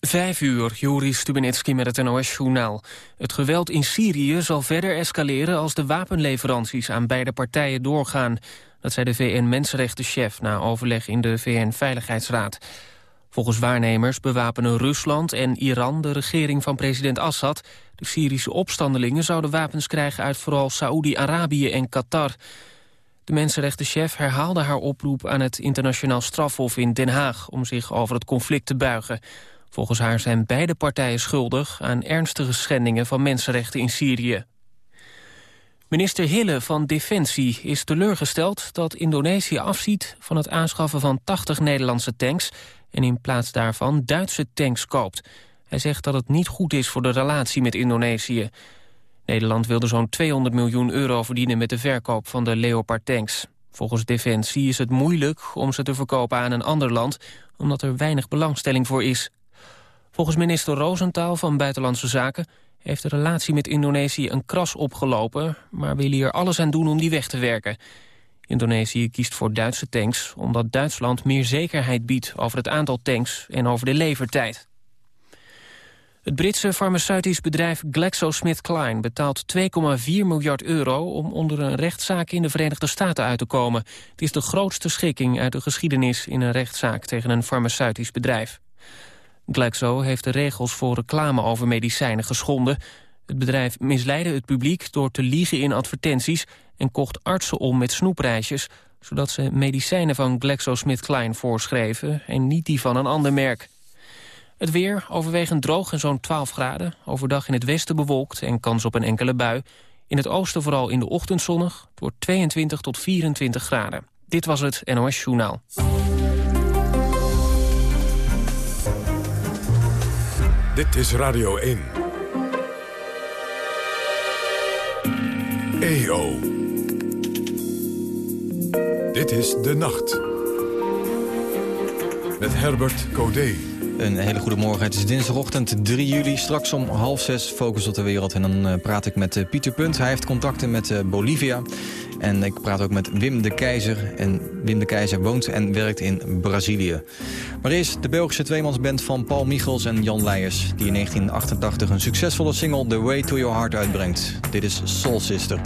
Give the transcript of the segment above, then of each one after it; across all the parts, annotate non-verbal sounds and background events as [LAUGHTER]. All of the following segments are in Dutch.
Vijf uur, Joris Stubenitski met het NOS-journaal. Het geweld in Syrië zal verder escaleren als de wapenleveranties aan beide partijen doorgaan. Dat zei de VN-mensenrechtenchef na overleg in de VN-veiligheidsraad. Volgens waarnemers bewapenen Rusland en Iran de regering van president Assad. De Syrische opstandelingen zouden wapens krijgen uit vooral Saoedi-Arabië en Qatar. De mensenrechtenchef herhaalde haar oproep aan het internationaal strafhof in Den Haag... om zich over het conflict te buigen. Volgens haar zijn beide partijen schuldig aan ernstige schendingen van mensenrechten in Syrië. Minister Hille van Defensie is teleurgesteld dat Indonesië afziet van het aanschaffen van 80 Nederlandse tanks en in plaats daarvan Duitse tanks koopt. Hij zegt dat het niet goed is voor de relatie met Indonesië. Nederland wilde zo'n 200 miljoen euro verdienen met de verkoop van de Leopard tanks. Volgens Defensie is het moeilijk om ze te verkopen aan een ander land... omdat er weinig belangstelling voor is. Volgens minister Roosentaal van Buitenlandse Zaken... heeft de relatie met Indonesië een kras opgelopen... maar wil hier alles aan doen om die weg te werken. Indonesië kiest voor Duitse tanks... omdat Duitsland meer zekerheid biedt over het aantal tanks en over de levertijd. Het Britse farmaceutisch bedrijf GlaxoSmithKline betaalt 2,4 miljard euro om onder een rechtszaak in de Verenigde Staten uit te komen. Het is de grootste schikking uit de geschiedenis in een rechtszaak tegen een farmaceutisch bedrijf. Glaxo heeft de regels voor reclame over medicijnen geschonden. Het bedrijf misleidde het publiek door te liegen in advertenties... en kocht artsen om met snoepreisjes... zodat ze medicijnen van GlaxoSmithKline voorschreven... en niet die van een ander merk. Het weer overwegend droog en zo'n 12 graden. Overdag in het westen bewolkt en kans op een enkele bui. In het oosten vooral in de ochtend zonnig. Het wordt 22 tot 24 graden. Dit was het NOS Journaal. Dit is Radio 1. EO. Dit is De Nacht. Met Herbert Codé. Een hele goede morgen. Het is dinsdagochtend 3 juli. Straks om half zes focus op de wereld. En dan uh, praat ik met uh, Pieter Punt. Hij heeft contacten met uh, Bolivia. En ik praat ook met Wim de Keizer. En Wim de Keizer woont en werkt in Brazilië. Maar eerst de Belgische tweemansband van Paul Michels en Jan Leijers... die in 1988 een succesvolle single The Way to Your Heart uitbrengt. Dit is Soul Sister.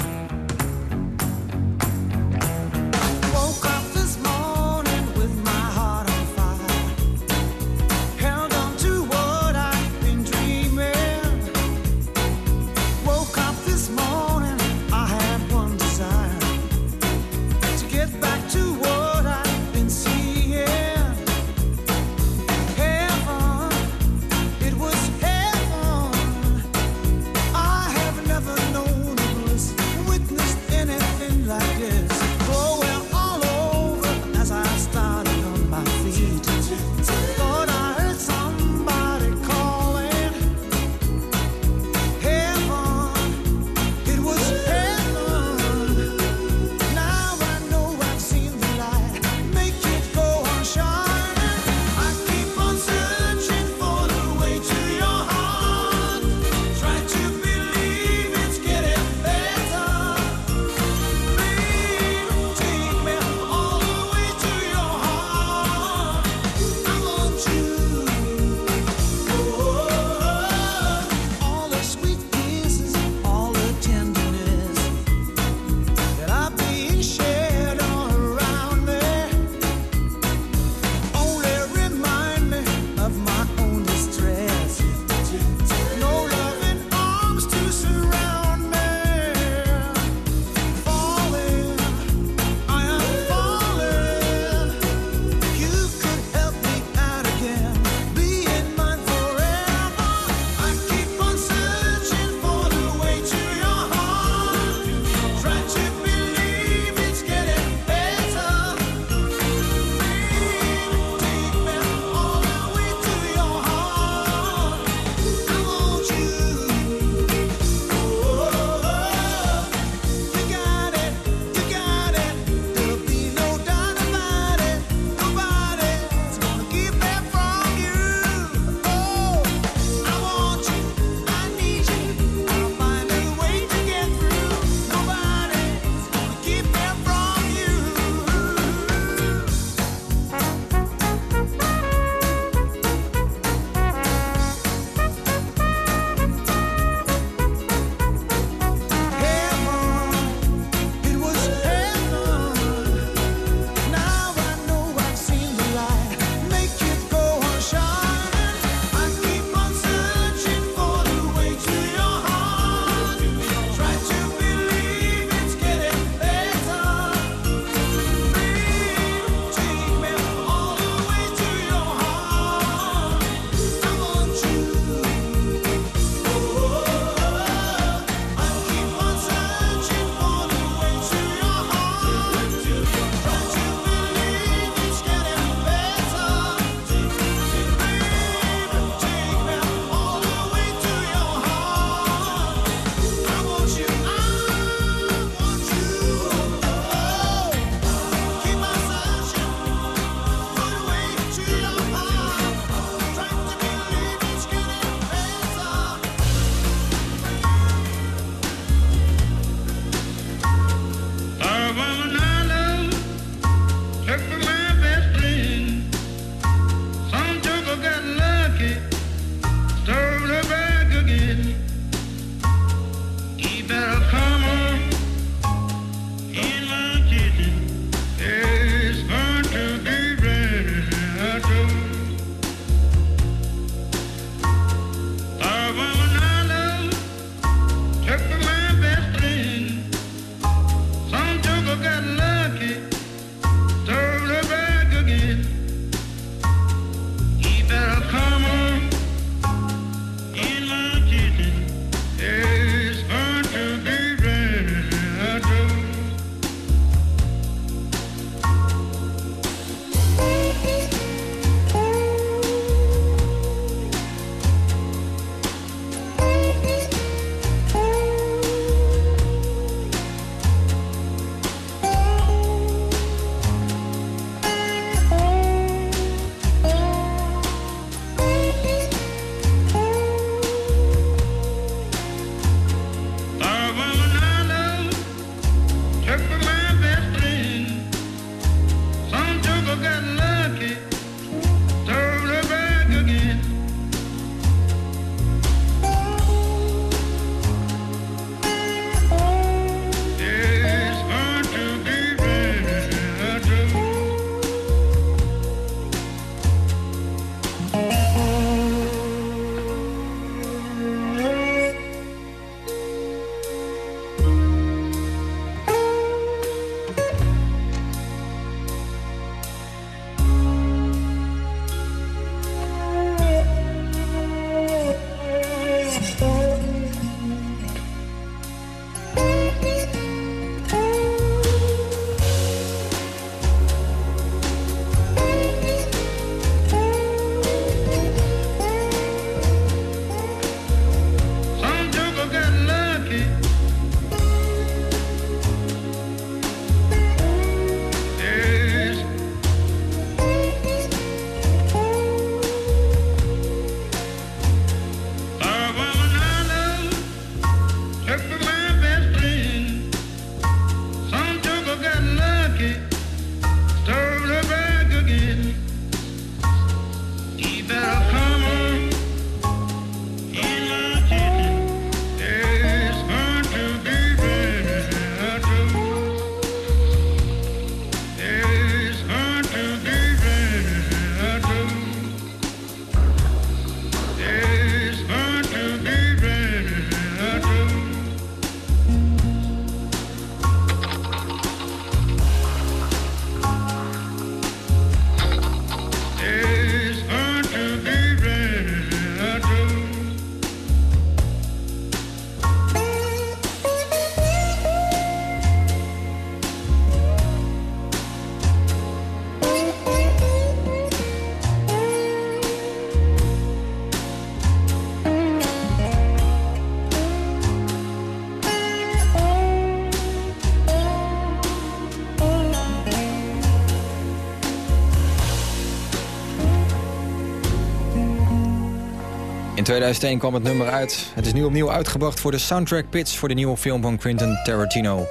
2001 kwam het nummer uit. Het is nu opnieuw uitgebracht voor de soundtrack pitch... voor de nieuwe film van Quentin Tarantino.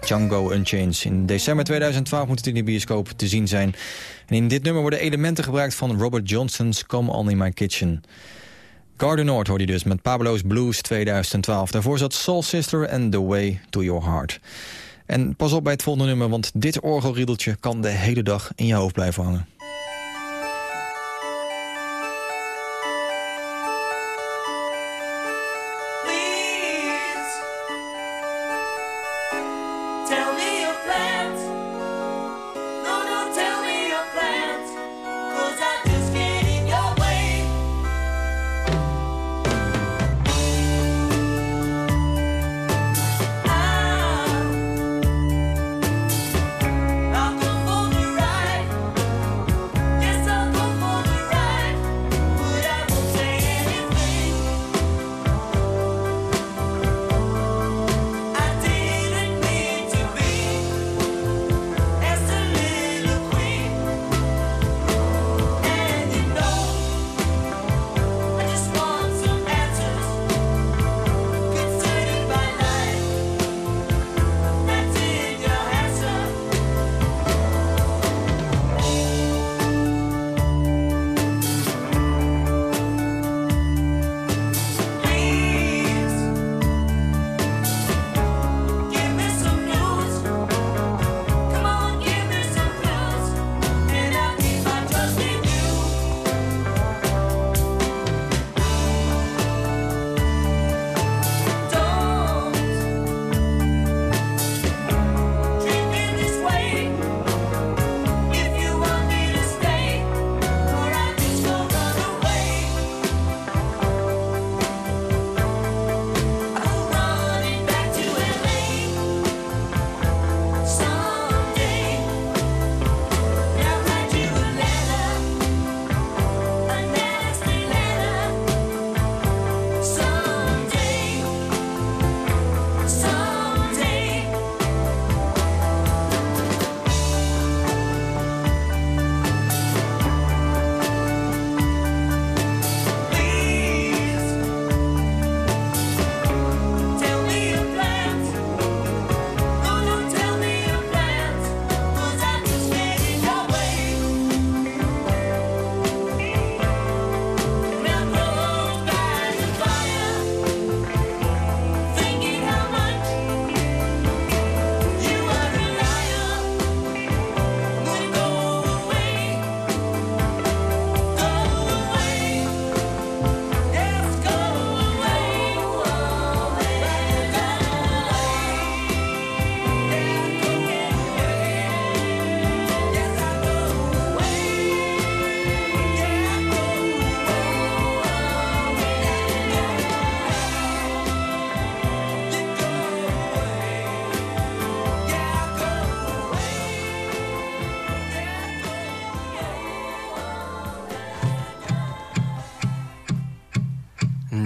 Django Unchained. In december 2012 moet het in de bioscoop te zien zijn. En in dit nummer worden elementen gebruikt van Robert Johnson's Come On In My Kitchen. Garden Noord hoorde je dus met Pablo's Blues 2012. Daarvoor zat Soul Sister en The Way To Your Heart. En pas op bij het volgende nummer, want dit orgelriedeltje kan de hele dag in je hoofd blijven hangen.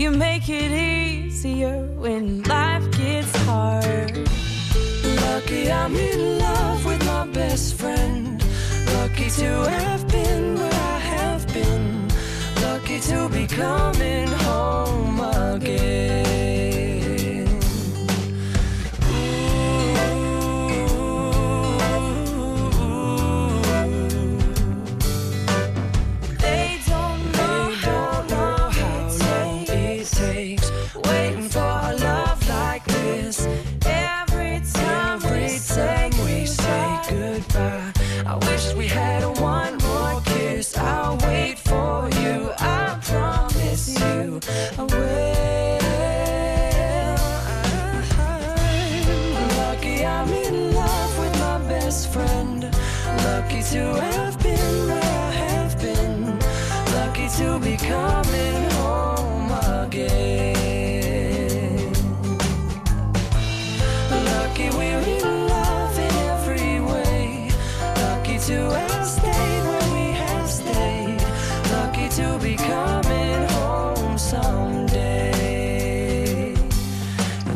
You make it easier when life gets hard. Lucky I'm in love with my best friend. Lucky to have been where I have been. Lucky to be coming home again.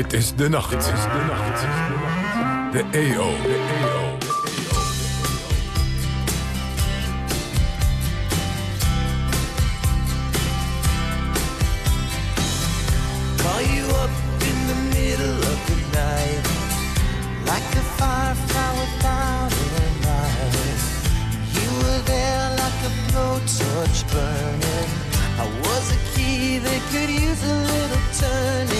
It is de nacht. it is de nacht. De AO, De AO Call you up in the middle of the night Like a firefly without an eye You were there like a blowtorch burning. I was a key that could use a little turning.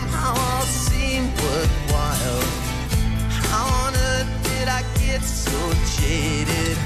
somehow all seem worthwhile. How on earth did I get so jaded?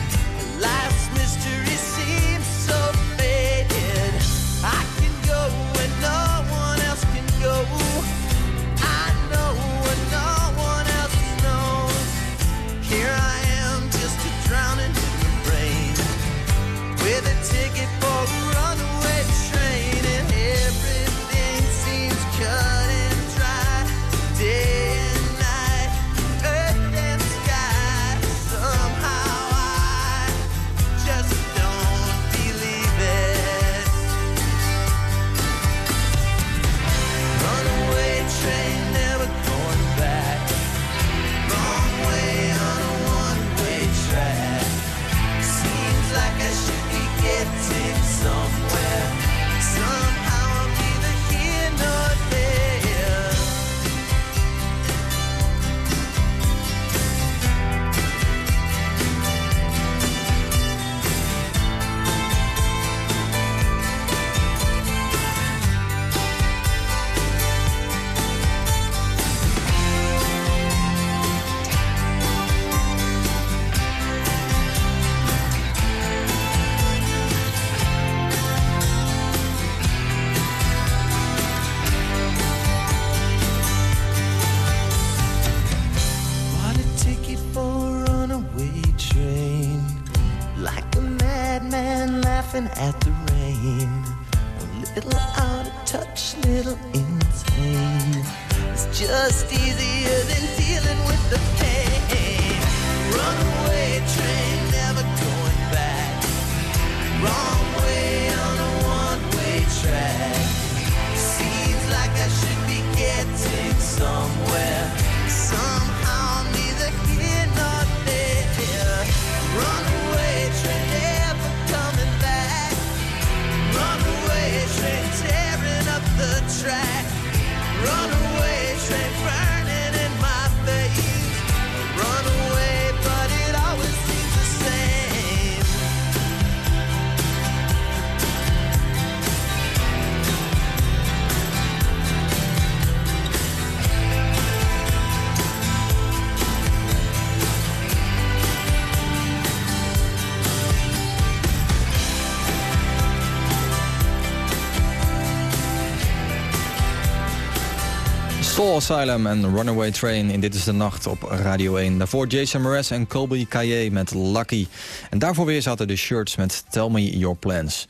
Soul Asylum en Runaway Train in Dit is de Nacht op Radio 1. Daarvoor Jason Mraz en Colby Kaye met Lucky. En daarvoor weer zaten de shirts met Tell Me Your Plans.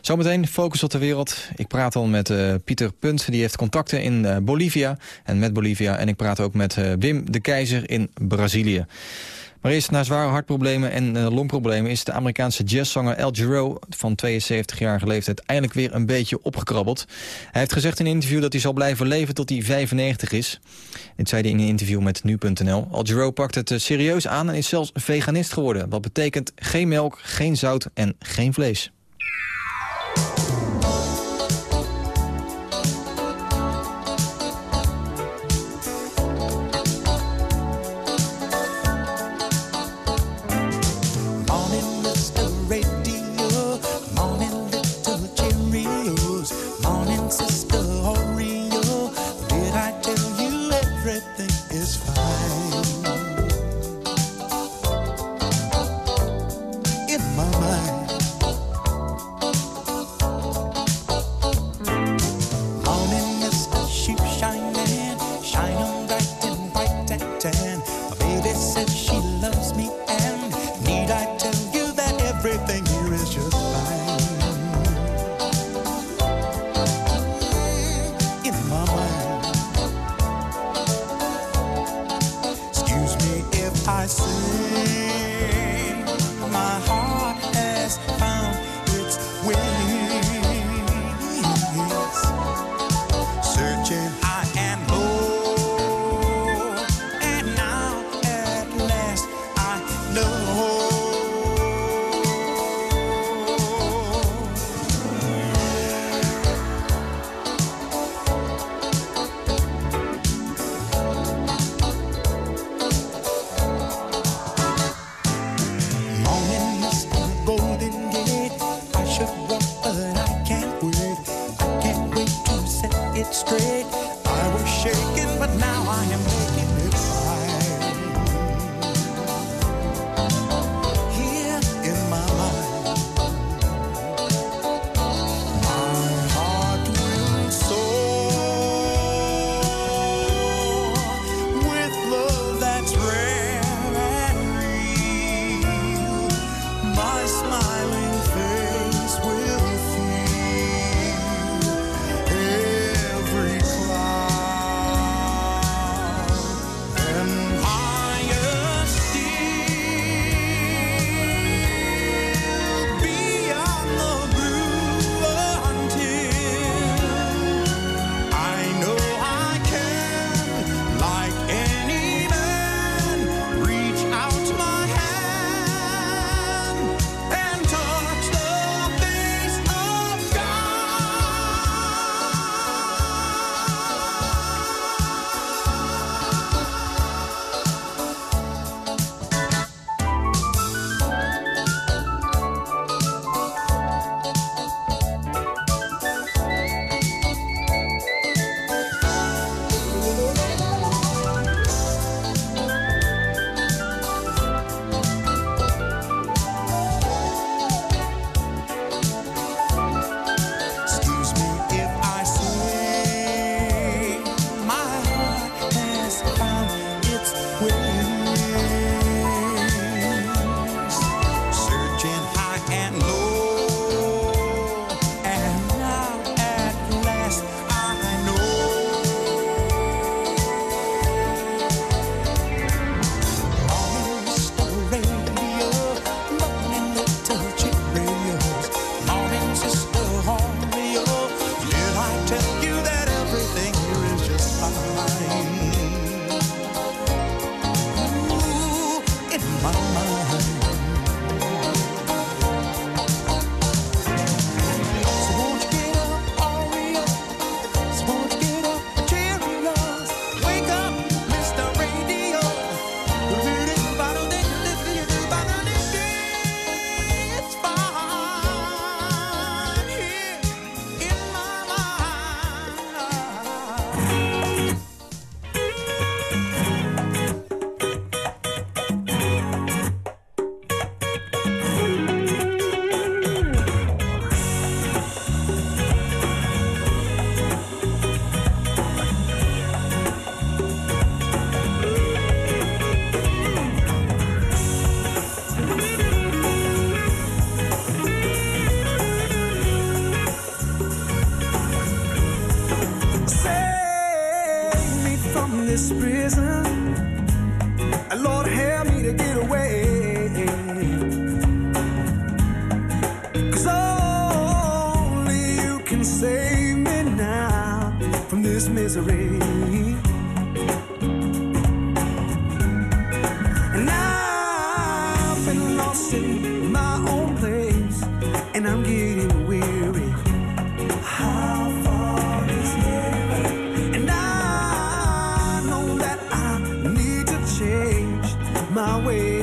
Zometeen focus op de wereld. Ik praat al met uh, Pieter Punt, die heeft contacten in uh, Bolivia en met Bolivia. En ik praat ook met uh, Wim de Keizer in Brazilië. Maar eerst na zware hartproblemen en uh, longproblemen... is de Amerikaanse jazzzanger El Giro van 72-jarige leeftijd... eindelijk weer een beetje opgekrabbeld. Hij heeft gezegd in een interview dat hij zal blijven leven tot hij 95 is. Dit zei hij in een interview met Nu.nl. El Giro pakt het uh, serieus aan en is zelfs veganist geworden. Wat betekent geen melk, geen zout en geen vlees.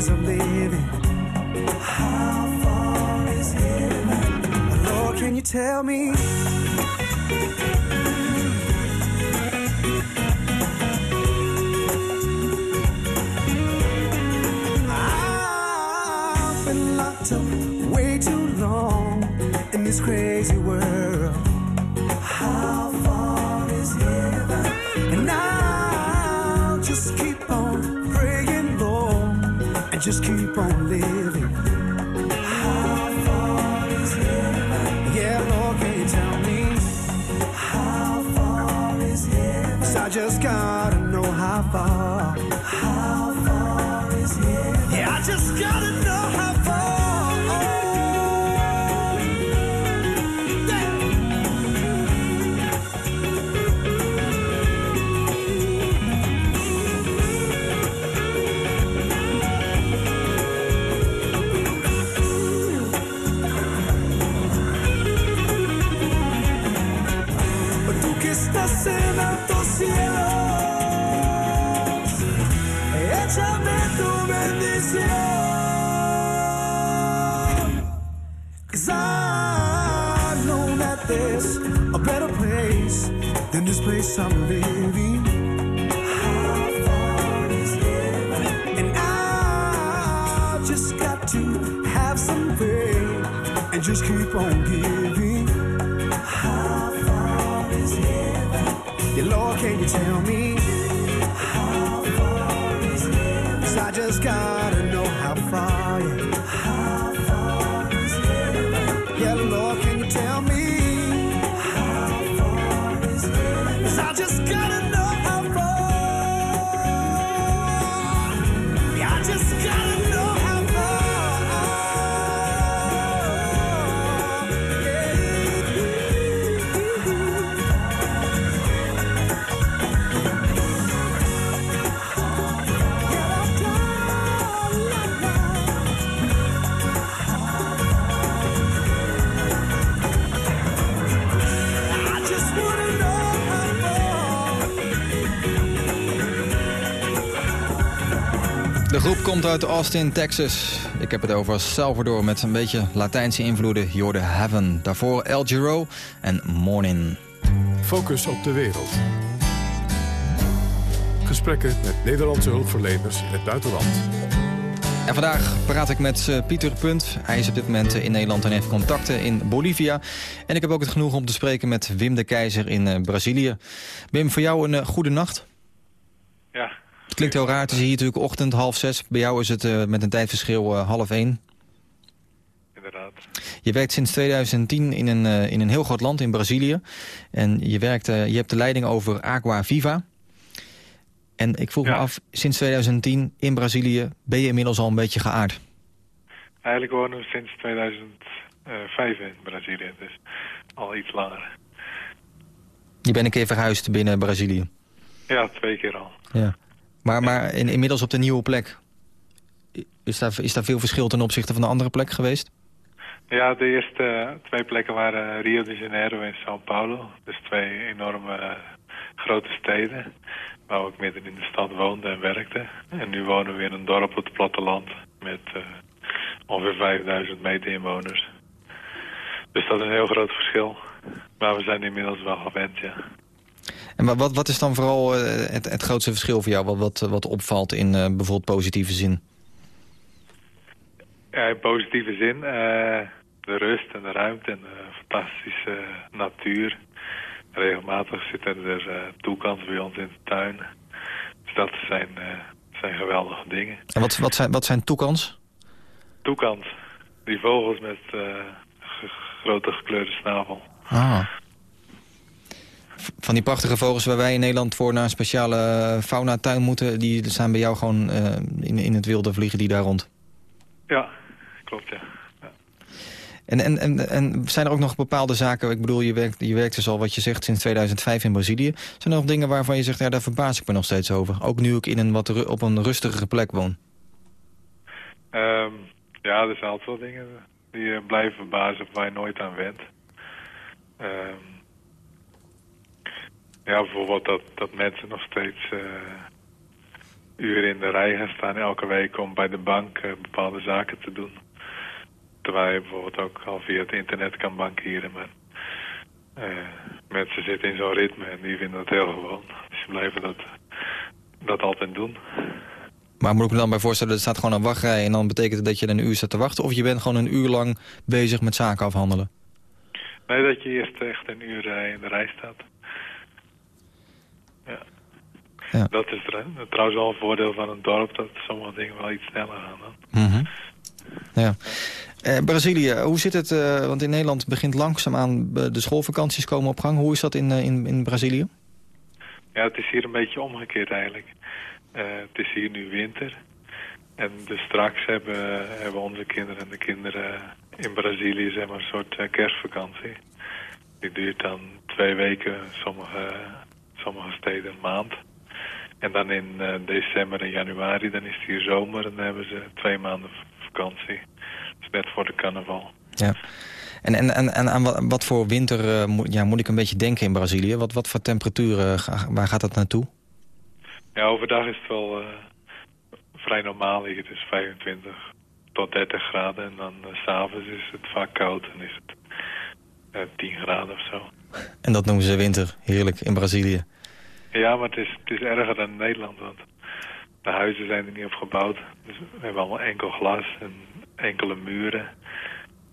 Ways of living. How far is heaven? Lord, can you tell me? Place I'm living. And I just got to have some faith and just keep on giving. How far is heaven? Yeah, Lord, can you tell me? How far is heaven? 'Cause I just gotta komt uit Austin, Texas. Ik heb het over Salvador met een beetje Latijnse invloeden. Jorde Heaven. Daarvoor El Giro en Morning. Focus op de wereld. Gesprekken met Nederlandse hulpverleners in het buitenland. En vandaag praat ik met eh, Pieter Punt. Hij is op dit moment eh, in Nederland en heeft contacten in Bolivia. En ik heb ook het genoeg om te spreken met Wim de Keizer in eh, Brazilië. Wim, voor jou een goede nacht. Het klinkt heel raar, het is hier natuurlijk ochtend, half zes. Bij jou is het eh, met een tijdverschil eh, half één. inderdaad. Je werkt sinds 2010 in een, eh, in een heel groot land, in Brazilië. En je, werkt, je hebt de leiding over Aqua Viva. En ik vroeg me af, sinds 2010 in Brazilië ben je inmiddels al een beetje geaard. Eigenlijk wonen we sinds 2005 in Brazilië, dus al iets langer. Je bent een keer verhuisd binnen Brazilië. Ja, twee keer al. Ja. Maar, maar in, inmiddels op de nieuwe plek. Is daar, is daar veel verschil ten opzichte van de andere plek geweest? Ja, de eerste eh, twee plekken waren Rio de Janeiro en São Paulo. Dus twee enorme eh, grote steden. Waar we midden in de stad woonden en werkten. En nu wonen we in een dorp op het platteland met eh, ongeveer 5000 meter inwoners. Dus dat is een heel groot verschil. Maar we zijn inmiddels wel gewend, ja. En wa- wat, wat is dan vooral eh, het, het grootste verschil voor jou? Wat, wat, wat opvalt in eh, bijvoorbeeld positieve zin? Ja, in positieve zin. eh, de rust en de ruimte en de fantastische natuur. Regelmatig zitten er uh, toekans bij ons in de tuin. Dus dat zijn, uh, zijn geweldige dingen. En wat, wat, zijn, wat zijn toekans? Toekans. Die vogels met grote gekleurde snavel. Ah. Van die prachtige vogels waar wij in Nederland voor naar een speciale faunatuin moeten... die staan bij jou gewoon in, in het wilde vliegen die daar rond? Ja, klopt, ja. En, en, en, en zijn er ook nog bepaalde zaken... ik bedoel, je werkt, je werkt dus al wat je zegt sinds 2005 in Brazilië. Zijn er nog dingen waarvan je zegt, ja, daar verbaas ik me nog steeds over? Ook nu ik in een wat op een rustigere plek woon. Um, ja, er zijn altijd wel dingen die uh, blijven verbazen waar je nooit aan went. Um, ja, bijvoorbeeld dat, dat mensen nog steeds uh, uren in de rij gaan staan elke week om bij de bank uh, bepaalde zaken te doen. Terwijl je bijvoorbeeld ook al via het internet kan bankieren. Maar uh, mensen zitten in zo'n ritme en die vinden dat heel gewoon. Dus ze blijven dat, dat altijd doen. Maar moet ik me dan bij voorstellen, er staat gewoon een wachtrij... en dan betekent het dat je een uur staat te wachten... of je bent gewoon een uur lang bezig met zaken afhandelen? Nee, dat je eerst echt een uur in de rij staat. Ja. Ja. Dat is trouwens wel een voordeel van een dorp... dat sommige dingen wel iets sneller gaan dan. Mm -hmm. Ja. Eh, Brazilië, hoe zit het? Uh, want in Nederland begint langzaamaan de schoolvakanties komen op gang. Hoe is dat in, uh, in, in Brazilië? Ja, het is hier een beetje omgekeerd eigenlijk. het is hier nu winter. En dus straks hebben, hebben onze kinderen en de kinderen in Brazilië zeg maar, een soort kerstvakantie. Die duurt dan twee weken, sommige, sommige steden een maand. En dan in december en januari, dan is het hier zomer en dan hebben ze twee maanden vakantie net voor de carnaval. Ja. En, en, en, en aan wat voor winter uh, moet, ja, moet ik een beetje denken in Brazilië? Wat, wat voor temperaturen, waar gaat dat naartoe? Ja, overdag is het wel uh, vrij normaal hier. Het is 25 tot 30 graden. En dan uh, s'avonds is het vaak koud. En is het 10 graden of zo. En dat noemen ze winter. Heerlijk, in Brazilië. Ja, maar het is, het is erger dan in Nederland. Want de huizen zijn er niet op gebouwd. Dus we hebben allemaal enkel glas en enkele muren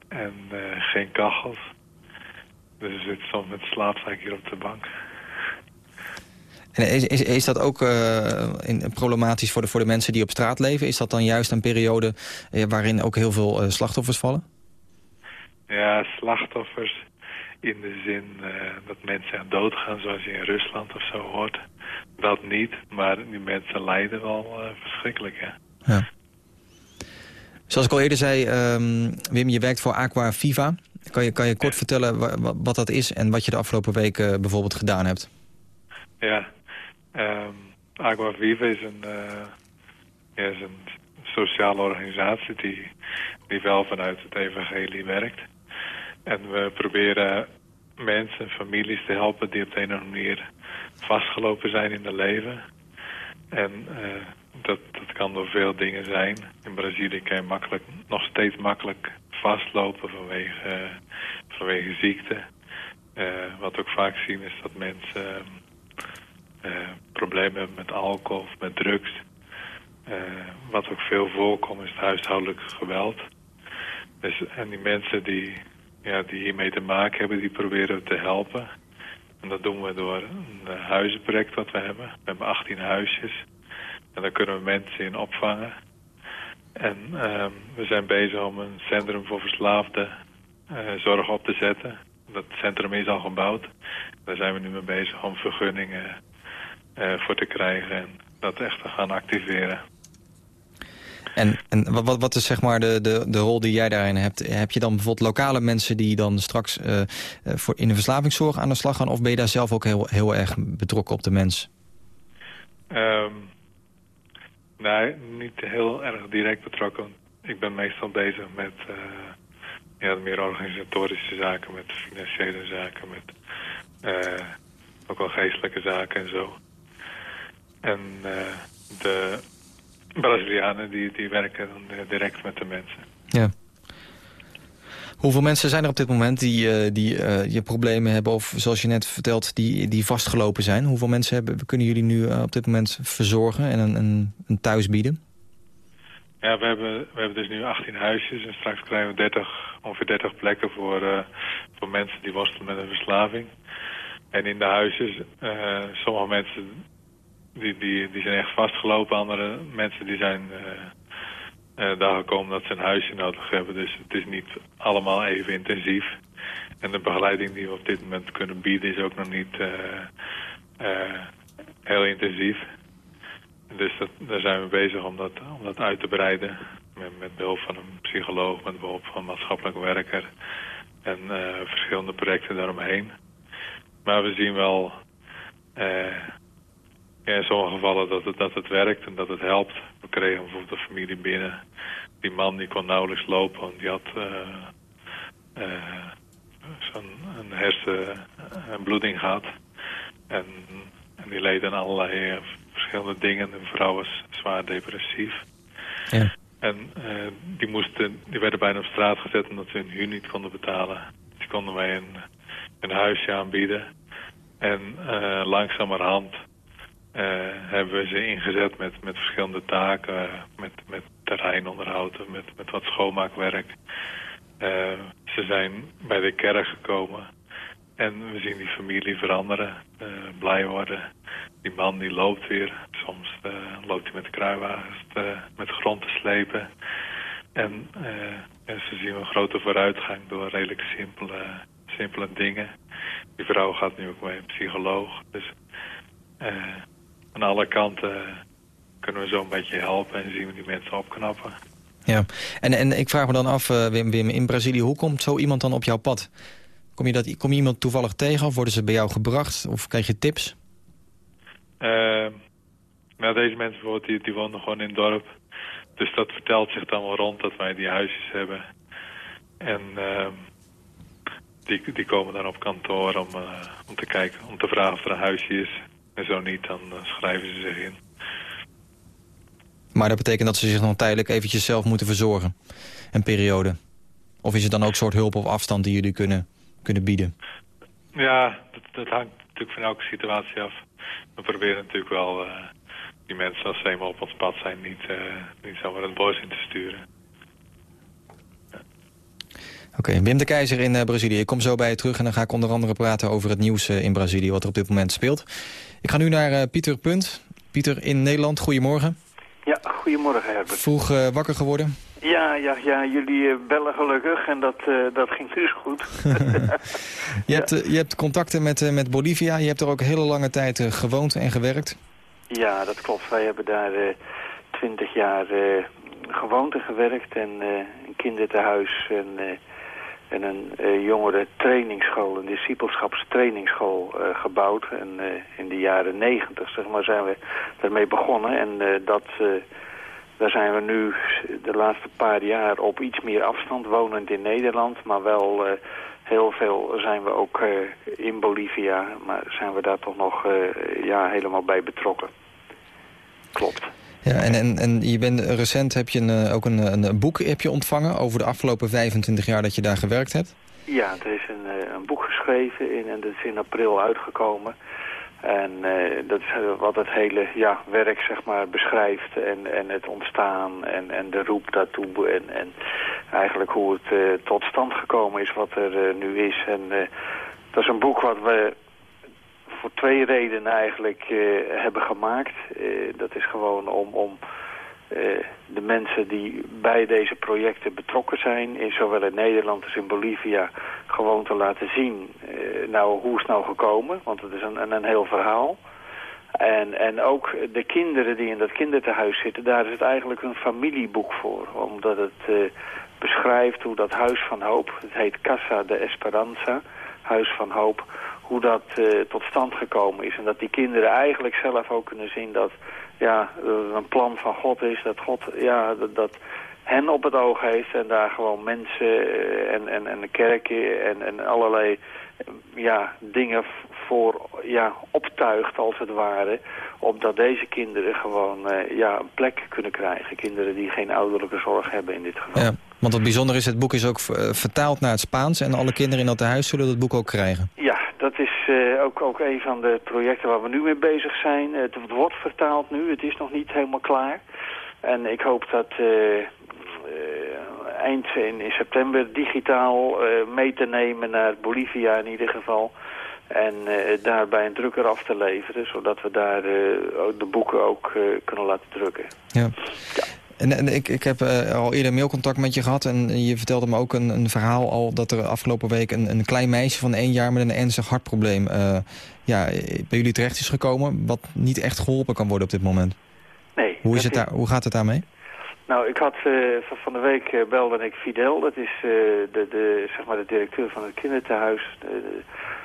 en uh, geen kachels. Dus ik zit soms met slaapzak hier op de bank. En is, is, is dat ook uh, in, problematisch voor de, voor de mensen die op straat leven? Is dat dan juist een periode uh, waarin ook heel veel slachtoffers vallen? Ja, slachtoffers in de zin dat mensen aan dood gaan zoals je in Rusland of zo hoort. Dat niet, maar die mensen lijden wel verschrikkelijk, hè. Ja. Zoals ik al eerder zei, um, Wim, je werkt voor Aqua Viva. Kan je, kan je kort vertellen wat dat is en wat je de afgelopen weken bijvoorbeeld gedaan hebt? Ja, um, Aqua Viva is een, uh, is een sociale organisatie die, die wel vanuit het evangelie werkt. En we proberen mensen, families te helpen die op de een of andere manier vastgelopen zijn in het leven. En uh, dat, dat kan door veel dingen zijn. In Brazilië kan je makkelijk, nog steeds makkelijk vastlopen vanwege, vanwege ziekte. Uh, wat we ook vaak zien is dat mensen uh, problemen hebben met alcohol of met drugs. Wat ook veel voorkomt is huishoudelijk geweld. Dus, en die mensen die, ja, die hiermee te maken hebben, die proberen we te helpen. En dat doen we door een huizenproject wat we hebben. We hebben 18 huisjes. En daar kunnen we mensen in opvangen. En um, we zijn bezig om een centrum voor verslaafde uh, zorg op te zetten. Dat centrum is al gebouwd. Daar zijn we nu mee bezig om vergunningen uh, voor te krijgen en dat echt te gaan activeren. En, en wat, wat is zeg maar de, de, de rol die jij daarin hebt? Heb je dan bijvoorbeeld lokale mensen die dan straks uh, voor in de verslavingszorg aan de slag gaan? Of ben je daar zelf ook heel, heel erg betrokken op de mens? Um, Nee, niet heel erg direct betrokken. Ik ben meestal bezig met uh, ja, meer organisatorische zaken, met financiële zaken, met ook wel geestelijke zaken en zo. En de Brazilianen die, die werken dan direct met de mensen. Ja. Hoeveel mensen zijn er op dit moment die, uh, die uh, je problemen hebben... of zoals je net vertelt, die, die vastgelopen zijn? Hoeveel mensen hebben, kunnen jullie nu op dit moment verzorgen en een, een, een thuis bieden? Ja, we hebben, we hebben dus nu 18 huisjes en straks krijgen we 30, ongeveer 30 plekken voor, voor mensen die worstelen met een verslaving. En in de huisjes, sommige mensen die, die, die zijn echt vastgelopen, andere mensen die zijn uh, daar gekomen dat ze een huisje nodig hebben. Dus het is niet allemaal even intensief. En de begeleiding die we op dit moment kunnen bieden is ook nog niet heel intensief. Dus daar zijn we bezig om dat, om dat uit te breiden. Met, met behulp van een psycholoog, met behulp van een maatschappelijk werker. En verschillende projecten daaromheen. Maar we zien wel in sommige gevallen dat het, dat het werkt en dat het helpt. We kregen bijvoorbeeld een familie binnen. Die man die kon nauwelijks lopen, want die had uh, zo'n hersenbloeding gehad. En, en die leed aan allerlei verschillende dingen. De vrouw was zwaar depressief. Ja. En uh, die, moesten, die werden bijna op straat gezet omdat ze hun huur niet konden betalen. Dus konden wij een, een huisje aanbieden. En uh, langzamerhand uh, hebben we ze ingezet met, met verschillende taken, met, met terreinonderhoud, met, met wat schoonmaakwerk. Uh, ze zijn bij de kerk gekomen en we zien die familie veranderen, uh, blij worden. Die man die loopt weer, soms loopt hij met de kruiwagens met grond te slepen. En, ze zien een grote vooruitgang door redelijk simpele, simpele dingen. Die vrouw gaat nu ook bij een psycholoog. Dus aan alle kanten kunnen we zo een beetje helpen en zien we die mensen opknappen. Ja, en, en ik vraag me dan af, uh, Wim, Wim, in Brazilië, hoe komt zo iemand dan op jouw pad? Kom je, dat, kom je iemand toevallig tegen of worden ze bij jou gebracht of krijg je tips? Uh, nou, deze mensen bijvoorbeeld, die, die wonen gewoon in het dorp. Dus dat vertelt zich dan wel rond dat wij die huisjes hebben. En uh, die, die komen dan op kantoor om, uh, om te kijken, om te vragen of er een huisje is. En zo niet, dan eh, schrijven ze zich in. Maar dat betekent dat ze zich dan tijdelijk eventjes zelf moeten verzorgen? Een periode? Of is het dan ook soort hulp op afstand die jullie kunnen, kunnen bieden? Ja, dat, dat hangt natuurlijk van elke situatie af. We proberen natuurlijk wel uh, die mensen, als ze eenmaal op ons pad zijn, niet, uh, niet zomaar het bos in te sturen. Oké, Wim de Keizer in uh, Brazilië. Ik kom zo bij je terug en dan ga ik onder andere praten over het nieuws in Brazilië... wat er op dit moment speelt. Ik ga nu naar uh, Pieter Punt. Pieter in Nederland, goedemorgen. Ja, goedemorgen Herbert. Vroeg uh, wakker geworden? Ja, ja, ja jullie uh, bellen gelukkig en dat, dat ging dus goed. [LAUGHS] je, hebt, je hebt contacten met, met Bolivia, je hebt er ook hele lange tijd gewoond en gewerkt. Ja, dat klopt. Wij hebben daar twintig jaar gewoond en gewerkt en een kinderthuis en en een uh, jongere trainingsschool, een discipelschapstrainingsschool uh, gebouwd. En uh, in de jaren negentig zeg maar, zijn we daarmee begonnen. En dat, daar zijn we nu de laatste paar jaar op iets meer afstand, wonend in Nederland. Maar wel heel veel zijn we ook in Bolivia, maar zijn we daar toch nog ja, helemaal bij betrokken. Klopt. Ja, en, en, en je bent, recent heb je een, eh, ook een, een boek heb je ontvangen over de afgelopen 25 jaar dat je daar gewerkt hebt. Ja, er is een, eh, een boek geschreven in, en dat is in april uitgekomen. En dat is wat het hele ja, werk zeg maar, beschrijft en, en het ontstaan en, en de roep daartoe. En, en eigenlijk hoe het tot stand gekomen is wat er nu is. En dat is een boek wat we voor twee redenen eigenlijk uh, hebben gemaakt. Uh, dat is gewoon om, om uh, de mensen die bij deze projecten betrokken zijn... in zowel in Nederland als in Bolivia gewoon te laten zien... nou, hoe is het nou gekomen? Want het is een, een, een heel verhaal. En, en ook de kinderen die in dat kinderthuis zitten... daar is het eigenlijk een familieboek voor. Omdat het beschrijft hoe dat Huis van Hoop... het heet Casa de Esperanza, Huis van Hoop hoe dat uh, tot stand gekomen is. En dat die kinderen eigenlijk zelf ook kunnen zien dat ja, er een plan van God is. Dat God ja, dat, dat hen op het oog heeft en daar gewoon mensen uh, en, en, en de kerken en, en allerlei ja, dingen voor ja, optuigt als het ware. Opdat deze kinderen gewoon ja, een plek kunnen krijgen. Kinderen die geen ouderlijke zorg hebben in dit geval. Ja. Want wat bijzonder is, het boek is ook vertaald naar het Spaans... en alle kinderen in dat huis zullen dat boek ook krijgen. Ja, dat is uh, ook, ook een van de projecten waar we nu mee bezig zijn. Het wordt vertaald nu, het is nog niet helemaal klaar. En ik hoop dat uh, uh, eind in, in, september digitaal mee te nemen naar Bolivia in ieder geval. En daarbij een drukker af te leveren, zodat we daar de boeken ook kunnen laten drukken. Ja. ja. En, en ik, ik heb uh, al eerder mailcontact met je gehad... en je vertelde me ook een, een verhaal al dat er afgelopen week... een, een klein meisje van één jaar met een ernstig hartprobleem... Uh, ja, bij jullie terecht is gekomen... wat niet echt geholpen kan worden op dit moment. Nee. Hoe, is het daar, hoe gaat het daarmee? Nou, ik had uh, van de week belde ik Fidel, dat is de, de, zeg maar de directeur van het kinderthuis, de, de,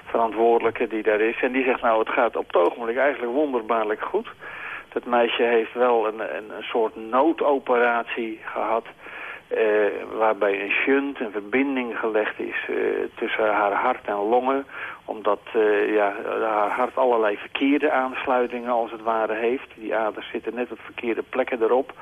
verantwoordelijke die daar is. En die zegt, nou, het gaat op het ogenblik eigenlijk wonderbaarlijk goed. Dat meisje heeft wel een, een, een soort noodoperatie gehad... waarbij een shunt, een verbinding gelegd is tussen haar hart en longen. Omdat ja, haar hart allerlei verkeerde aansluitingen als het ware heeft. Die aders zitten net op verkeerde plekken erop.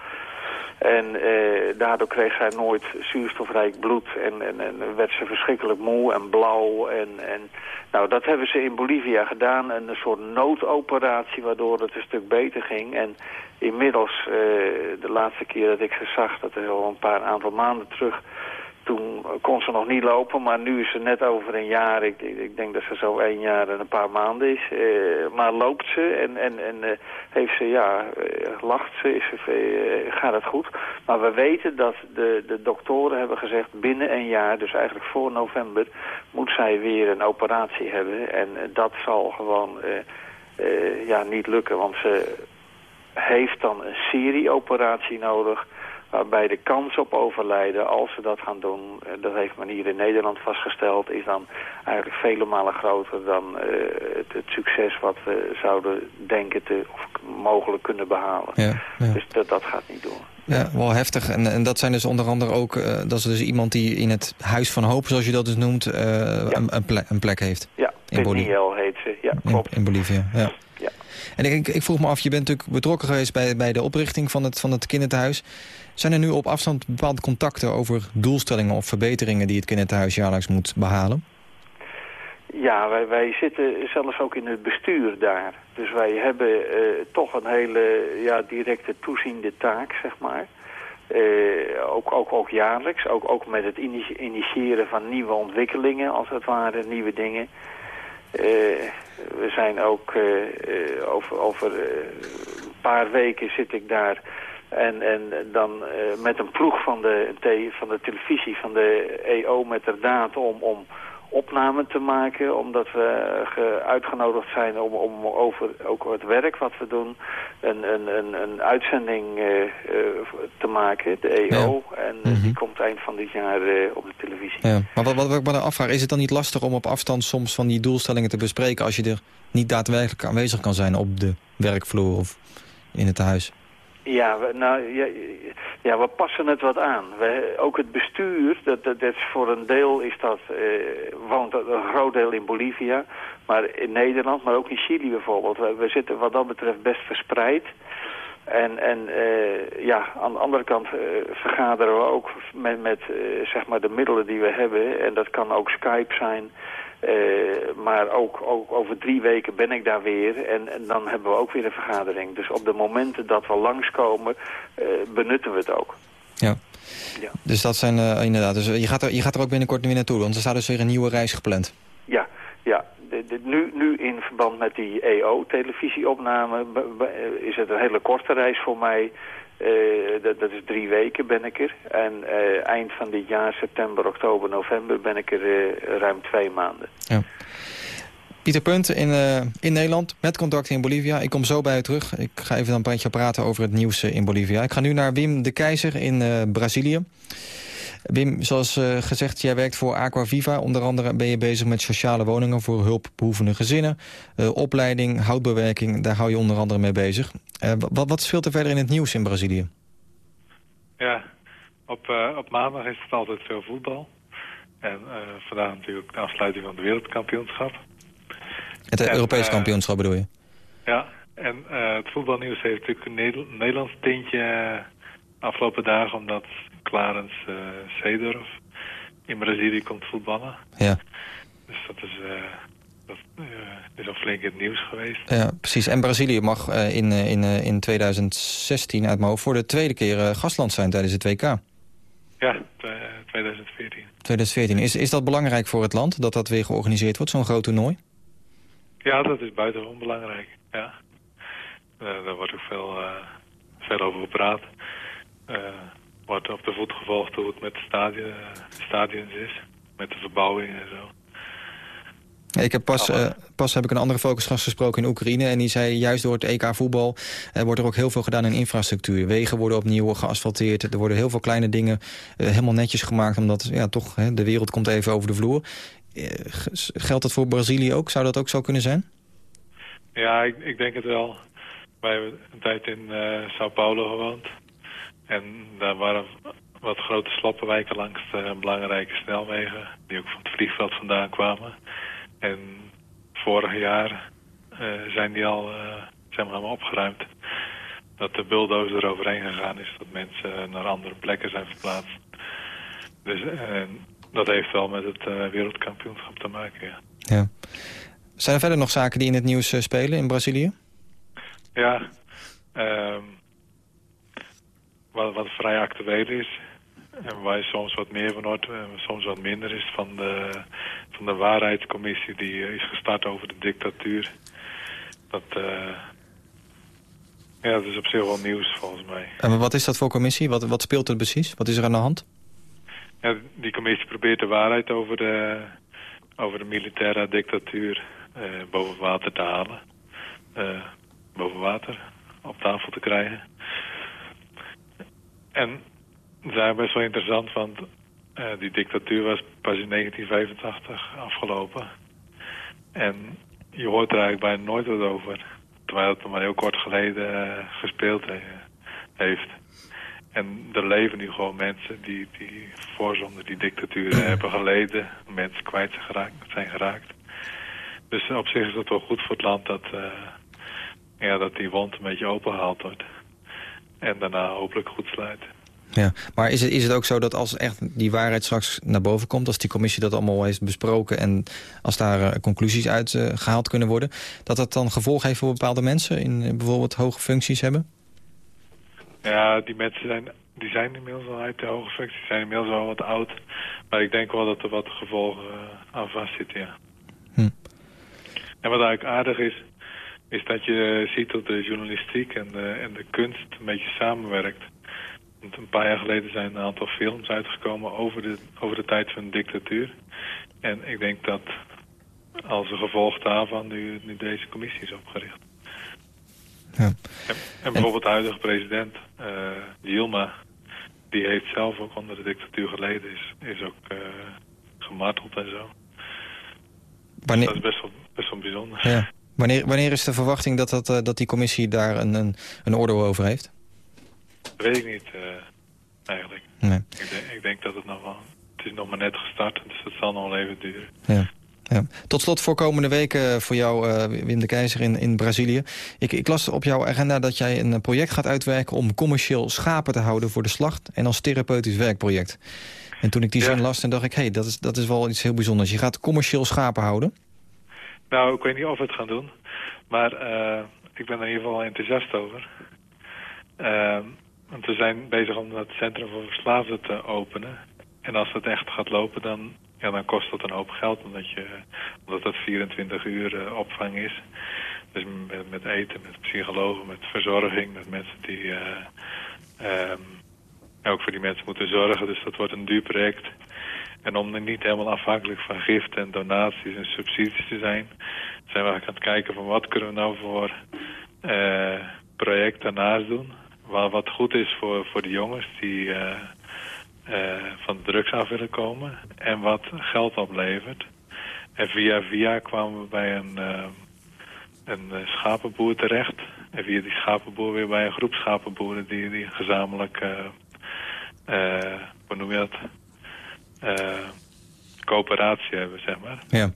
En eh, daardoor kreeg zij nooit zuurstofrijk bloed en, en, en, werd ze verschrikkelijk moe en blauw. En, en, nou, dat hebben ze in Bolivia gedaan, een soort noodoperatie waardoor het een stuk beter ging. En inmiddels, eh, de laatste keer dat ik ze zag, dat is al een paar aantal maanden terug... Toen kon ze nog niet lopen, maar nu is ze net over een jaar. Ik, ik denk dat ze zo één jaar en een paar maanden is. Uh, maar loopt ze en, en, en uh, heeft ze, ja, uh, lacht ze, is ze gaat het goed. Maar we weten dat de, de doktoren hebben gezegd binnen een jaar, dus eigenlijk voor november, moet zij weer een operatie hebben. En dat zal gewoon ja, niet lukken, want ze heeft dan een serie-operatie nodig waarbij de kans op overlijden, als ze dat gaan doen, eh, dat heeft men hier in Nederland vastgesteld, is dan eigenlijk vele malen groter dan uh, het, het, succes wat we zouden denken te, of mogelijk kunnen behalen. Ja, ja. Dus dat, dat gaat niet door. Ja, wel heftig. En, en dat zijn dus onder andere ook, uh, dat is dus iemand die in het Huis van Hoop, zoals je dat dus noemt, uh, ja. een, een, plek, een, plek, heeft. Ja, in Bolivia heet ze. Ja, klopt. In, in Bolivia, ja. ja. En ik, ik, vroeg me af, je bent natuurlijk betrokken geweest bij, bij de oprichting van het, van het kinderthuis. Zijn er nu op afstand bepaalde contacten over doelstellingen of verbeteringen die het kinderthuis jaarlijks moet behalen? Ja, wij, wij zitten zelfs ook in het bestuur daar. Dus wij hebben uh, toch een hele ja, directe toeziende taak, zeg maar. Uh, ook, ook, ook jaarlijks, ook, ook met het initiëren van nieuwe ontwikkelingen, als het ware, nieuwe dingen. Uh, we zijn ook over, over een paar weken zit ik daar en, en dan uh, met een ploeg van de, van de televisie, van de EO met de daad om, om opnamen te maken. Omdat we uitgenodigd zijn om, om over ook het werk wat we doen een, een, een, een uitzending uh, uh, te maken, de EO. Ja. En mm -hmm. die komt eind van dit jaar op de televisie. Ja. Maar wat, wat ik me dan afvraag, is het dan niet lastig om op afstand soms van die doelstellingen te bespreken... als je er niet daadwerkelijk aanwezig kan zijn op de werkvloer of in het huis? Ja, we, nou, ja, ja, we passen het wat aan. We, ook het bestuur, dat, dat, dat voor een deel is dat, uh, woont een groot deel in Bolivia, maar in Nederland, maar ook in Chili bijvoorbeeld. We, we zitten wat dat betreft best verspreid. En, en uh, ja, aan de andere kant uh, vergaderen we ook met, met zeg maar de middelen die we hebben. En dat kan ook Skype zijn. Uh, maar ook, ook, over drie weken ben ik daar weer en, en, dan hebben we ook weer een vergadering. Dus op de momenten dat we langskomen, uh, benutten we het ook. Ja. ja. Dus dat zijn uh, inderdaad. Dus je gaat, er, je gaat er ook binnenkort weer naartoe, want er staat dus weer een nieuwe reis gepland. Ja, ja. De, de, nu, nu in verband met die EO-televisieopname is het een hele korte reis voor mij. Uh, dat, dat, is drie weken ben ik er. En uh, eind van dit jaar, september, oktober, november, ben ik er uh, ruim twee maanden. Ja. Pieter Punt in, in Nederland, met contacten in Bolivia. Ik kom zo bij u terug. Ik ga even een beetje praten over het nieuws in Bolivia. Ik ga nu naar Wim de Keizer in Brazilië. Wim, zoals uh, gezegd, jij werkt voor Aquaviva. Onder andere ben je bezig met sociale woningen voor hulpbehoevende gezinnen. Uh, opleiding, houtbewerking, daar hou je onder andere mee bezig. Uh, wat, wat speelt er verder in het nieuws in Brazilië? Ja, op, op maandag is het altijd veel voetbal. En vandaag natuurlijk de afsluiting van het wereldkampioenschap. Het en, Europees kampioenschap bedoel je? Ja, en het voetbalnieuws heeft natuurlijk een Nederlands tintje afgelopen dagen... omdat Clarence uh, Seedorf in Brazilië komt voetballen. Ja. Dus dat is, uh, dat, uh, is al flink in het nieuws geweest. Ja, precies. En Brazilië mag in, in, in 2016 uit mijn voor de tweede keer gastland zijn tijdens het WK. Ja, 2014. 2014. Is, is dat belangrijk voor het land, dat dat weer georganiseerd wordt, zo'n groot toernooi? Ja, dat is buitengewoon belangrijk, ja. daar wordt ook veel, veel over gepraat. Eh, wordt op de voet gevolgd hoe het met de stadion, stadions is. Met de verbouwing en zo. Ik heb pas, uh, pas heb ik een andere focusgast gesproken in Oekraïne... en die zei juist door het EK voetbal uh, wordt er ook heel veel gedaan in infrastructuur. Wegen worden opnieuw geasfalteerd. Er worden heel veel kleine dingen uh, helemaal netjes gemaakt... omdat ja, toch hè, de wereld komt even over de vloer. geldt dat voor Brazilië ook? Zou dat ook zo kunnen zijn? Ja, ik, ik denk het wel. Wij hebben een tijd in Sao Paulo gewoond. En daar waren wat grote slappenwijken langs de belangrijke snelwegen... die ook van het vliegveld vandaan kwamen... En vorig jaar uh, zijn die al uh, zijn allemaal opgeruimd. Dat de bulldozer eroverheen gegaan is. Dat mensen naar andere plekken zijn verplaatst. Dus dat heeft wel met het wereldkampioenschap te maken, ja. ja. Zijn er verder nog zaken die in het nieuws spelen in Brazilië? Ja, ehm, wat, wat vrij actueel is... En waar je soms wat meer van hoort en soms wat minder is van de, van de waarheidscommissie die is gestart over de dictatuur. Dat, uh, ja, dat is op zich wel nieuws volgens mij. En wat is dat voor commissie? Wat, wat speelt er precies? Wat is er aan de hand? Ja, die commissie probeert de waarheid over de, over de militaire dictatuur uh, boven water te halen. Uh, boven water op tafel te krijgen. En dat is best wel interessant, want uh, die dictatuur was pas in 1985 afgelopen. En je hoort er eigenlijk bijna nooit wat over. Terwijl het maar heel kort geleden uh, gespeeld he heeft. En er leven nu gewoon mensen die, die voorzonder die dictatuur hebben geleden. Mensen kwijt zijn geraakt. Zijn geraakt. Dus op zich is het wel goed voor het land dat, ja, dat die wond een beetje opengehaald wordt. En daarna hopelijk goed sluit. Ja, maar is het, is het ook zo dat als echt die waarheid straks naar boven komt... als die commissie dat allemaal heeft besproken... en als daar uh, conclusies uit uh, gehaald kunnen worden... dat dat dan gevolg heeft voor bepaalde mensen... in uh, bijvoorbeeld hoge functies hebben? Ja, die mensen zijn, die zijn inmiddels al uit de hoge functies. Zijn inmiddels al wat oud. Maar ik denk wel dat er wat gevolgen aan vastzitten, ja. Hm. En wat eigenlijk aardig is... is dat je ziet dat de journalistiek en de, en de kunst een beetje samenwerkt... Want een paar jaar geleden zijn een aantal films uitgekomen over de, over de tijd van de dictatuur. En ik denk dat als een gevolg daarvan nu, nu deze commissie is opgericht. Ja. En, en, bijvoorbeeld de huidige president, uh, Dilma, die heeft zelf ook onder de dictatuur geleden, is, is ook uh, gemarteld en zo. Wanneer... Dat is best wel, best wel bijzonder. Ja. Wanneer, wanneer is de verwachting dat, dat, uh, dat die commissie daar een, een, een oordeel over heeft? Dat weet ik niet, uh, eigenlijk. Nee. Ik, denk, ik, denk, dat het nog wel... Het is nog maar net gestart, dus het zal nog wel even duren. Ja. Ja. Tot slot voor komende weken voor jou, uh, Wim de Keizer, in, in Brazilië. Ik, ik, las op jouw agenda dat jij een project gaat uitwerken... om commercieel schapen te houden voor de slacht... en als therapeutisch werkproject. En toen ik die ja. zin las, dan dacht ik... hé, hey, dat, is, dat is wel iets heel bijzonders. Je gaat commercieel schapen houden? Nou, ik weet niet of we het gaan doen. Maar uh, ik ben er in ieder geval enthousiast over. Uh, want we zijn bezig om het Centrum voor Verslaafden te openen. En als dat echt gaat lopen, dan, ja, dan kost dat een hoop geld. Omdat, je, omdat dat 24 uur uh, opvang is. Dus met, met, eten, met psychologen, met verzorging, met mensen die... Uh, um, ook voor die mensen moeten zorgen. Dus dat wordt een duur project. En om niet helemaal afhankelijk van giften en donaties en subsidies te zijn... zijn we eigenlijk aan het kijken van wat kunnen we nou voor uh, project daarnaast doen wat, wat goed is voor, voor de jongens die uh, uh, van drugs af willen komen. En wat geld oplevert. En via via kwamen we bij een, een schapenboer terecht. En via die schapenboer weer bij een groep schapenboeren die, die gezamenlijk, hoe noem je dat, coöperatie hebben, zeg maar. Ja.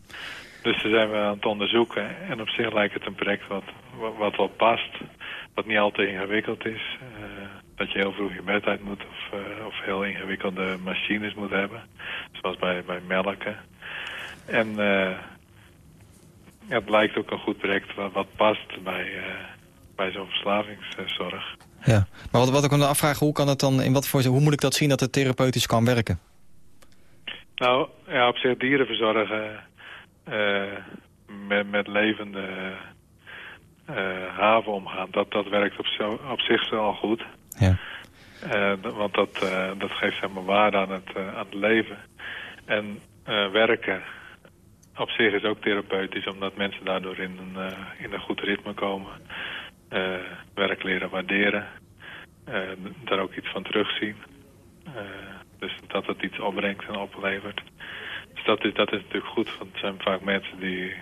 Dus daar zijn we aan het onderzoeken. En op zich lijkt het een project wat, wat, wel past wat niet al te ingewikkeld is. Uh, dat je heel vroeg je bed uit moet of, uh, of heel ingewikkelde machines moet hebben. Zoals bij, bij melken. En uh, het lijkt ook een goed project wat, wat past bij, bij zo'n verslavingszorg. Ja, maar wat, wat ik me afvraag, hoe kan het dan, in wat voor, hoe moet ik dat zien dat het therapeutisch kan werken? Nou, ja, op zich dieren verzorgen met, met levende uh, haven omgaan. Dat, dat werkt op, zo, op zich al goed. Ja. Eh, want dat, eh, dat geeft zeg maar waarde aan het, eh, aan het leven. En eh, werken op zich is ook therapeutisch, omdat mensen daardoor in een, eh, in een goed ritme komen. Eh, werk leren waarderen. Eh, daar ook iets van terugzien. Dus dat het iets opbrengt en oplevert. Dus dat is, dat is natuurlijk goed, want het zijn vaak mensen die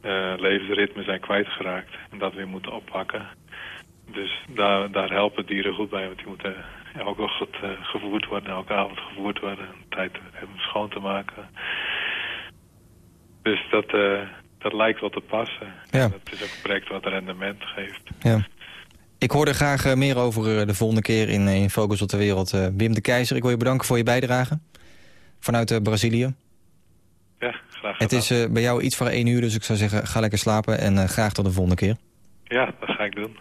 eh, levensritme zijn kwijtgeraakt. En dat weer moeten oppakken. Dus daar, daar helpen dieren goed bij, want die moeten elke ochtend eh, gevoerd worden, elke avond gevoerd worden. En tijd hebben om schoon te maken. Dus dat, eh, dat lijkt wel te passen. Ja. En het is ook een project wat rendement geeft. Ja. Ik hoor er graag eh, meer over eh, de volgende keer in, eh, in Focus op de Wereld. Eh, Wim de Keizer, ik wil je bedanken voor je bijdrage. Vanuit eh, Brazilië. Ja, graag Het is eh, bij jou iets voor één uur, dus ik zou zeggen, ga lekker slapen en eh, graag tot de volgende keer. Ja, dat ga ik doen.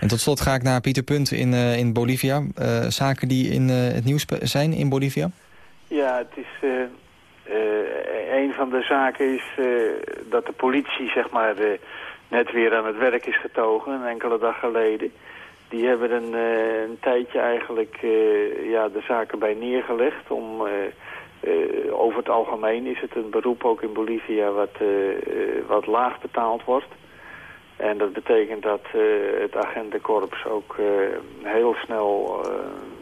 En tot slot ga ik naar Pieter Punt in, eh, in Bolivia. Eh, zaken die in eh, het nieuws zijn in Bolivia? Ja, het is... eh, eh, een van de zaken is eh, dat de politie zeg maar eh, net weer aan het werk is getogen, een enkele dag geleden. Die hebben een, eh, een tijdje eigenlijk eh, ja, de zaken bij neergelegd. Om, eh, over het algemeen is het een beroep ook in Bolivia wat, wat laag betaald wordt. En dat betekent dat het agentenkorps ook heel snel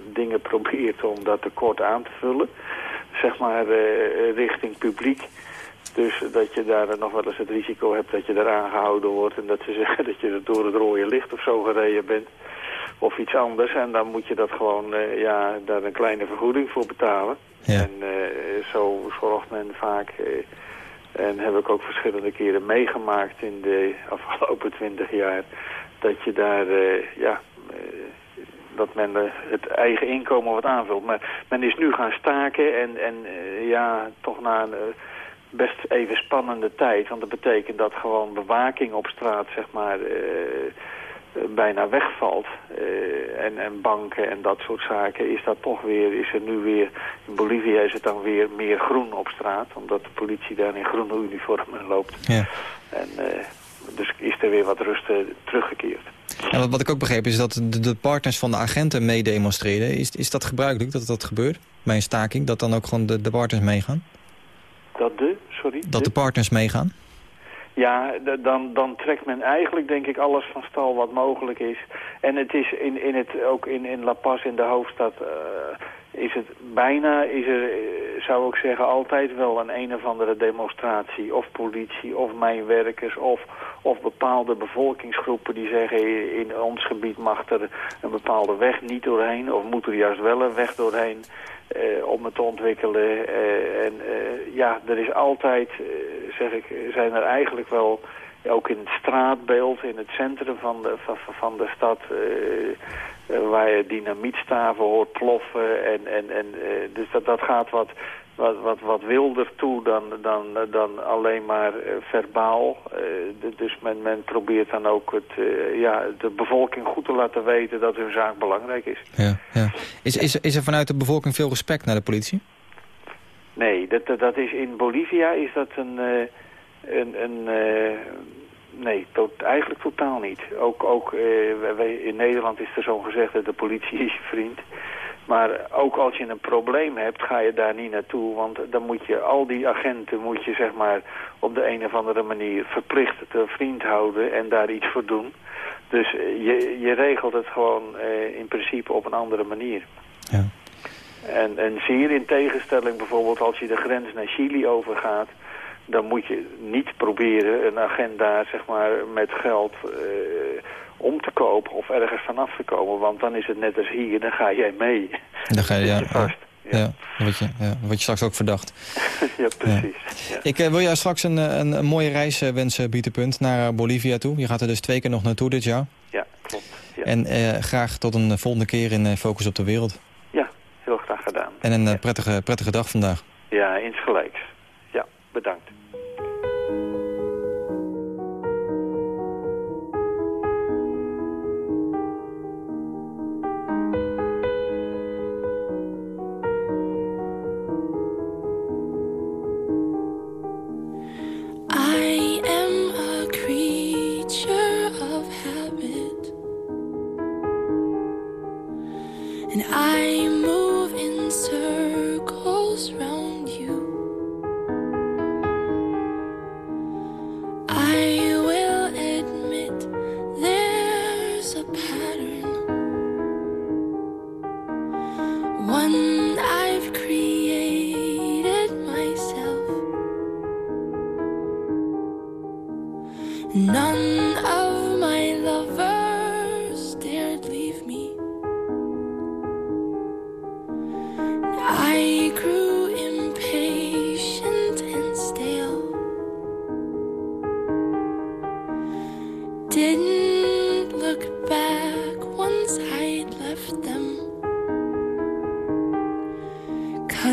dingen [LAUGHS] probeert om dat tekort aan te vullen. Zeg maar richting publiek. Dus dat je daar nog wel eens het risico hebt dat je daar aangehouden wordt... en dat ze [LAUGHS] zeggen dat je door het rode licht of zo gereden bent. Of iets anders. En dan moet je dat gewoon, eh, ja, daar een kleine vergoeding voor betalen. Ja. En eh, zo zorgt men vaak... eh, en heb ik ook verschillende keren meegemaakt in de [LAUGHS] afgelopen twintig jaar... dat je daar, ja... dat men het eigen inkomen wat aanvult. Maar men is nu gaan staken en, en ja, toch na een best even spannende tijd. Want dat betekent dat gewoon bewaking op straat, zeg maar, eh, eh, bijna wegvalt. Eh, en, en banken en dat soort zaken is dat toch weer, is er nu weer, in Bolivia is het dan weer meer groen op straat. Omdat de politie daar in groene uniformen loopt. Ja. En dus is er weer wat rust teruggekeerd. En wat, wat ik ook begreep is dat de, de partners van de agenten meedemonstreren. Is, is dat gebruikelijk dat dat gebeurt bij een staking? Dat dan ook gewoon de, de partners meegaan? Dat de, sorry? Dat de partners meegaan? Ja, dan, dan trekt men eigenlijk denk ik alles van stal wat mogelijk is. En het is in, in het, ook in, in La Paz, in de hoofdstad, eh, is het bijna, is er, eh, zou ik zeggen, altijd wel een een of andere demonstratie. Of politie, of mijnwerkers, of, of bepaalde bevolkingsgroepen die zeggen in ons gebied mag er een bepaalde weg niet doorheen. Of moet er juist wel een weg doorheen. eh, om het te ontwikkelen. eh, en ja, er is altijd, zeg ik, zijn er eigenlijk wel, ook in het straatbeeld, in het centrum van de, van, van de stad, eh, eh, waar je dynamietstaven hoort ploffen. En, en, en, eh, dus dat, dat gaat wat, wat, wat, wat wilder toe dan, dan, dan alleen maar verbaal. Dus men, men probeert dan ook het, ja, de bevolking goed te laten weten dat hun zaak belangrijk is. Ja, ja. Is, is, is er vanuit de bevolking veel respect naar de politie? Nee, dat, dat, dat is in Bolivia is dat een... een, een eh, nee, tot, eigenlijk totaal niet. Ook, ook eh, wij- in Nederland is er zo'n gezegde, de politie is je vriend. Maar ook als je een probleem hebt, ga je daar niet naartoe. Want dan moet je al die agenten moet je zeg maar op de een of andere manier verplicht te vriend houden en daar iets voor doen. Dus eh, je, je regelt het gewoon eh, in principe op een andere manier. Ja. En, en zeer in tegenstelling bijvoorbeeld als je de grens naar Chili overgaat... dan moet je niet proberen een agent daar zeg maar, met geld eh, om te kopen of ergens vanaf te komen. Want dan is het net als hier, dan ga jij mee. Dan ga je, ja, vast. ja, word je, ja, word je straks ook verdacht. [LAUGHS] ja, precies. Ja. Ik eh, wil jou straks een, eh, een, een mooie reis wensen, Pieterpunt, naar Bolivia toe. Je gaat er dus twee keer nog naartoe dit jaar. Ja, klopt. Ja, En eh, graag tot een volgende keer in Focus op de Wereld. ja heel graag gedaan. En een prettige, prettige dag vandaag. Ja, insgelijks. Ja, bedankt.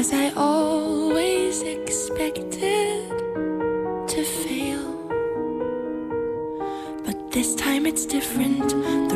Cause I always expected to fail. But this time it's different.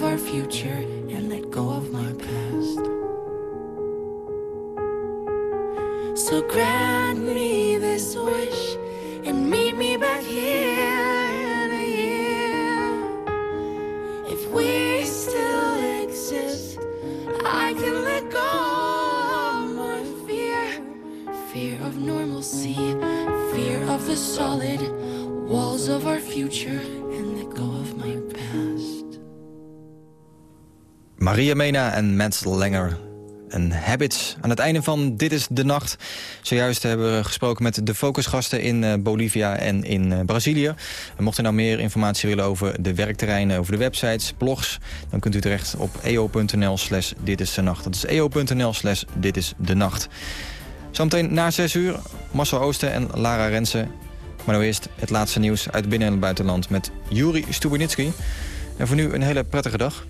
Of our future and let go of my past. So grant me this wish and meet me back here in a year. If we still exist, I can let go of my fear. Fear of normalcy, fear of the solid walls of our future Maria Mena en Matt Langer. En Habits. Aan het einde van Dit is de Nacht. Zojuist hebben we gesproken met de focusgasten in eh, Bolivia en in eh, Brazilië. Mocht u nou meer informatie willen over de werkterreinen, over de websites, blogs... dan kunt u terecht op eo.nl slash dit is de nacht. Dat is eo.nl slash dit is de nacht. Zometeen na 6 uur Marcel Oosten en Lara Rensen. Maar nu eerst het laatste nieuws uit binnen- en buitenland met Juri Stubenitski. En voor nu een hele prettige dag.